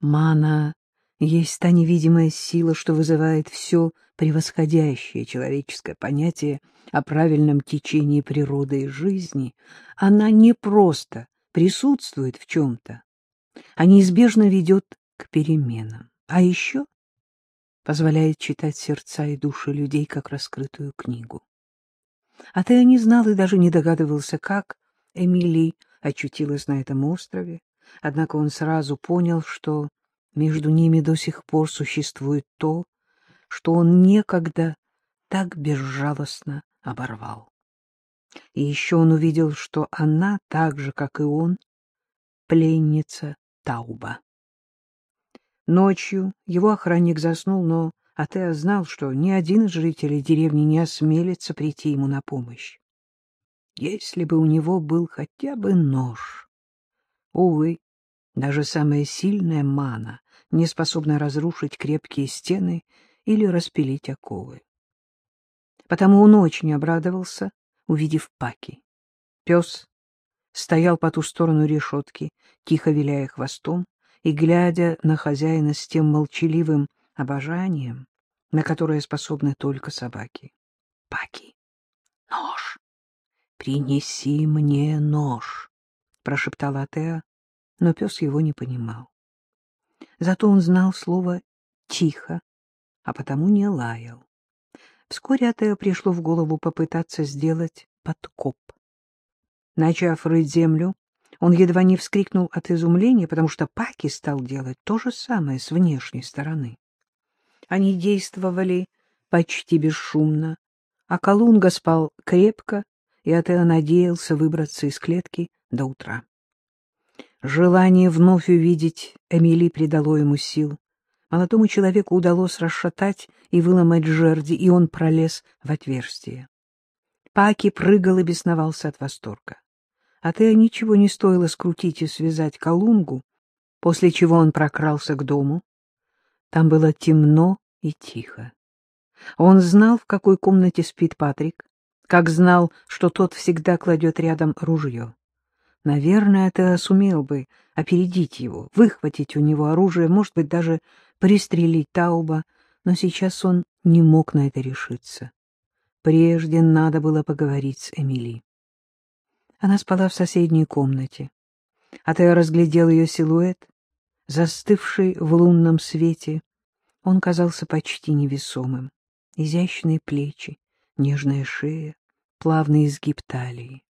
Мана есть та невидимая сила, что вызывает все превосходящее человеческое понятие о правильном течении природы и жизни. Она не просто присутствует в чем-то, а неизбежно ведет к переменам. А еще позволяет читать сердца и души людей, как раскрытую книгу. А ты не знал и даже не догадывался, как Эмили очутилась на этом острове, однако он сразу понял, что между ними до сих пор существует то, что он некогда так безжалостно оборвал. И еще он увидел, что она, так же, как и он, пленница Тауба. Ночью его охранник заснул, но Атеа знал, что ни один из жителей деревни не осмелится прийти ему на помощь. Если бы у него был хотя бы нож. Увы, даже самая сильная мана не способна разрушить крепкие стены или распилить оковы. Потому он очень обрадовался, увидев Паки. Пес стоял по ту сторону решетки, тихо виляя хвостом и глядя на хозяина с тем молчаливым обожанием, на которое способны только собаки. — Паки, нож! Принеси мне нож! — прошептала Атеа, но пес его не понимал. Зато он знал слово «тихо», а потому не лаял. Вскоре Атео пришло в голову попытаться сделать подкоп. Начав рыть землю, он едва не вскрикнул от изумления, потому что Паки стал делать то же самое с внешней стороны. Они действовали почти бесшумно, а Колунга спал крепко, и Атео надеялся выбраться из клетки до утра. Желание вновь увидеть Эмили придало ему сил. Молодому человеку удалось расшатать и выломать жерди, и он пролез в отверстие. Паки прыгал и бесновался от восторга. А Тео ничего не стоило скрутить и связать колунгу, после чего он прокрался к дому. Там было темно и тихо. Он знал, в какой комнате спит Патрик, как знал, что тот всегда кладет рядом ружье. Наверное, это сумел бы опередить его, выхватить у него оружие, может быть, даже пристрелить Тауба, но сейчас он не мог на это решиться. Прежде надо было поговорить с Эмили. Она спала в соседней комнате. А я разглядел ее силуэт, застывший в лунном свете. Он казался почти невесомым. Изящные плечи, нежная шея, плавный изгиб талии.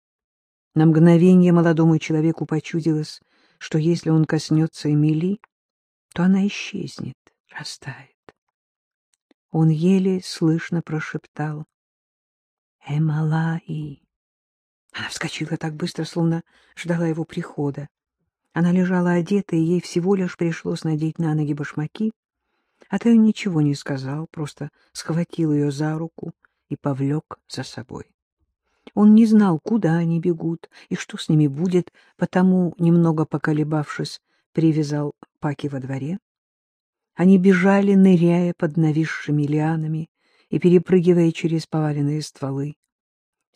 На мгновение молодому человеку почудилось, что если он коснется Эмили, то она исчезнет, растает. Он еле слышно прошептал «Эмалаи». Она вскочила так быстро, словно ждала его прихода. Она лежала одетая, и ей всего лишь пришлось надеть на ноги башмаки. А Тео ничего не сказал, просто схватил ее за руку и повлек за собой. Он не знал, куда они бегут и что с ними будет, потому, немного поколебавшись, привязал Паки во дворе. Они бежали, ныряя под нависшими лианами и перепрыгивая через поваленные стволы.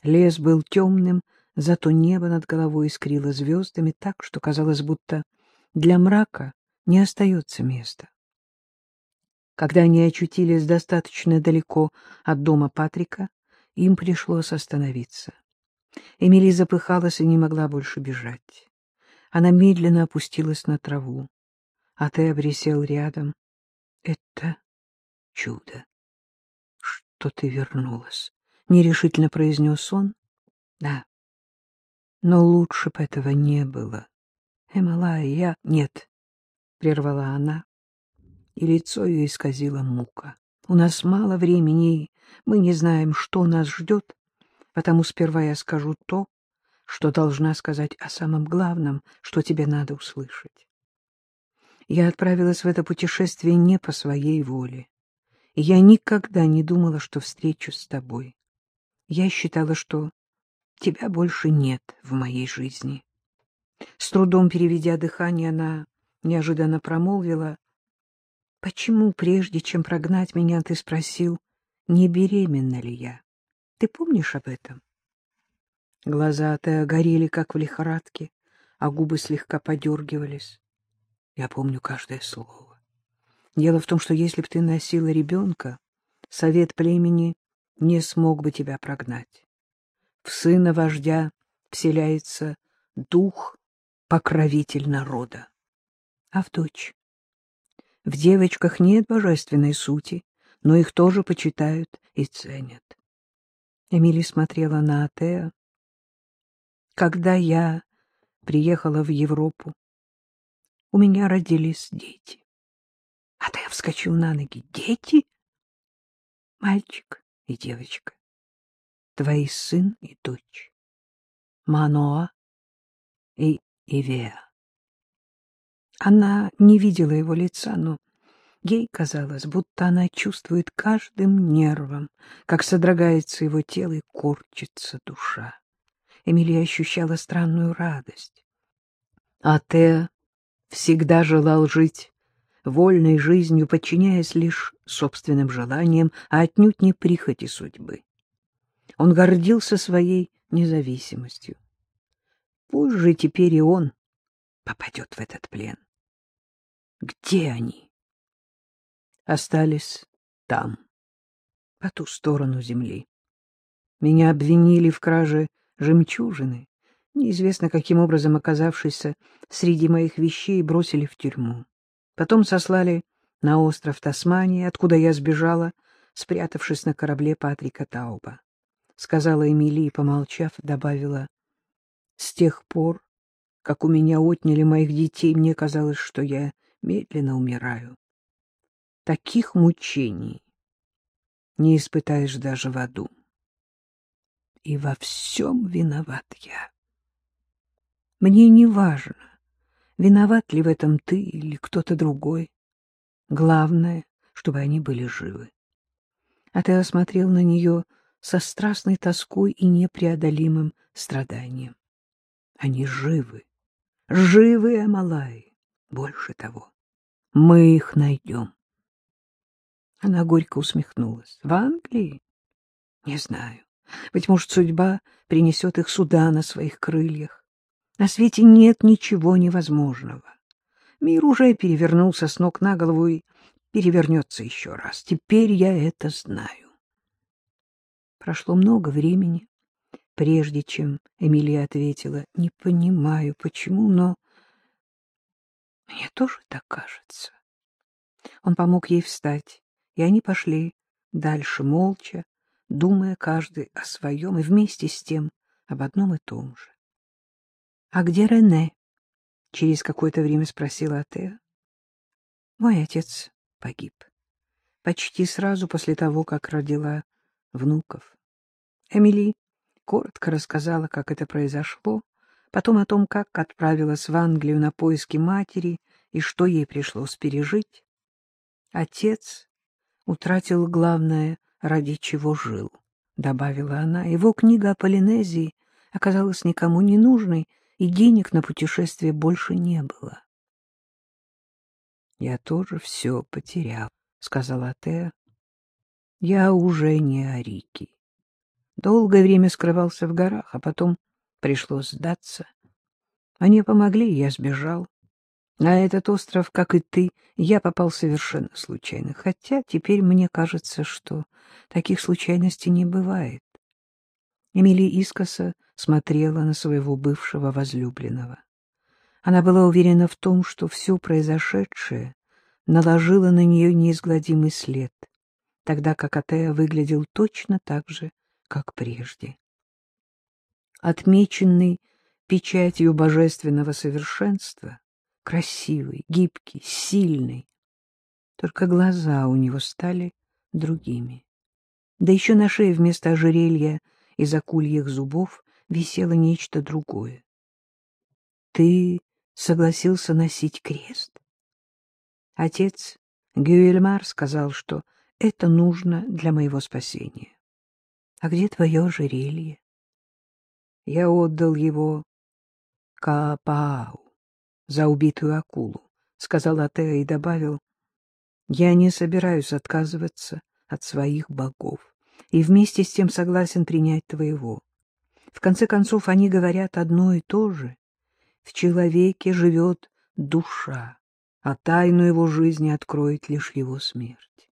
Лес был темным, зато небо над головой искрило звездами так, что казалось, будто для мрака не остается места. Когда они очутились достаточно далеко от дома Патрика, им пришлось остановиться. Эмили запыхалась и не могла больше бежать. Она медленно опустилась на траву. А ты обресел рядом. — Это чудо. — Что ты вернулась? — нерешительно произнес он. — Да. Но лучше бы этого не было. — Эмалая, я... — Нет, — прервала она, и лицо ее исказило мука. — У нас мало времени, мы не знаем, что нас ждет, потому сперва я скажу то, что должна сказать о самом главном, что тебе надо услышать. Я отправилась в это путешествие не по своей воле, я никогда не думала, что встречусь с тобой. Я считала, что тебя больше нет в моей жизни. С трудом переведя дыхание, она неожиданно промолвила, «Почему, прежде чем прогнать меня, ты спросил, не беременна ли я? Ты помнишь об этом? Глаза Тео горели, как в лихорадке, а губы слегка подергивались. Я помню каждое слово. Дело в том, что если бы ты носила ребенка, совет племени не смог бы тебя прогнать. В сына вождя вселяется дух покровитель народа. А в дочь? В девочках нет божественной сути, но их тоже почитают и ценят. Эмили смотрела на Атеа. Когда я приехала в Европу, у меня родились дети. Атеа вскочил на ноги. Дети? Мальчик и девочка. Твои сын и дочь. Маноа и Ивеа. Она не видела его лица, но ей казалось, будто она чувствует каждым нервом, как содрогается его тело и корчится душа. Эмилия ощущала странную радость. А Теа всегда желал жить вольной жизнью, подчиняясь лишь собственным желаниям, а отнюдь не прихоти судьбы. Он гордился своей независимостью. Пусть же теперь и он попадет в этот плен. Где они? Остались там, по ту сторону земли. Меня обвинили в краже жемчужины, неизвестно каким образом оказавшейся среди моих вещей, бросили в тюрьму. Потом сослали на остров Тасмании, откуда я сбежала, спрятавшись на корабле Патрика Тауба. Сказала Эмилия и, помолчав, добавила, «С тех пор, как у меня отняли моих детей, мне казалось, что я медленно умираю. Таких мучений не испытаешь даже в аду. И во всем виноват я. Мне не важно, виноват ли в этом ты или кто-то другой. Главное, чтобы они были живы. А ты осмотрел на нее со страстной тоской и непреодолимым страданием. Они живы, живы, Амалай, больше того. Мы их найдем. Она горько усмехнулась. В Англии? Не знаю. Быть может, судьба принесет их сюда на своих крыльях. На свете нет ничего невозможного. Мир уже перевернулся с ног на голову и перевернется еще раз. Теперь я это знаю. Прошло много времени, прежде чем Эмилия ответила. Не понимаю, почему, но мне тоже так кажется. Он помог ей встать, и они пошли дальше молча, думая каждый о своем и вместе с тем об одном и том же. — А где Рене? — через какое-то время спросила Атеа. — Мой отец погиб. Почти сразу после того, как родила внуков. Эмили коротко рассказала, как это произошло, потом о том, как отправилась в Англию на поиски матери и что ей пришлось пережить. Отец утратил главное, ради чего жил, — добавила она. Его книга о Полинезии оказалась никому не нужной, и денег на путешествие больше не было. — Я тоже все потерял, — сказала Теа. — Я уже не Арики. Долгое время скрывался в горах, а потом пришлось сдаться. Они помогли, я сбежал. На этот остров, как и ты, я попал совершенно случайно, хотя теперь мне кажется, что таких случайностей не бывает. Эмили искоса смотрела на своего бывшего возлюбленного. Она была уверена в том, что все произошедшее наложило на нее неизгладимый след, тогда как Атеа выглядел точно так же, как прежде. Отмеченный печатью божественного совершенства, красивый, гибкий, сильный. Только глаза у него стали другими. Да еще на шее вместо ожерелья из акульих зубов висело нечто другое. Ты согласился носить крест? Отец Гюэльмар сказал, что это нужно для моего спасения. А где твое ожерелье? Я отдал его Каапау за убитую акулу, — сказал Атеа и добавил, — я не собираюсь отказываться от своих богов и вместе с тем согласен принять твоего. В конце концов, они говорят одно и то же. В человеке живет душа, а тайну его жизни откроет лишь его смерть.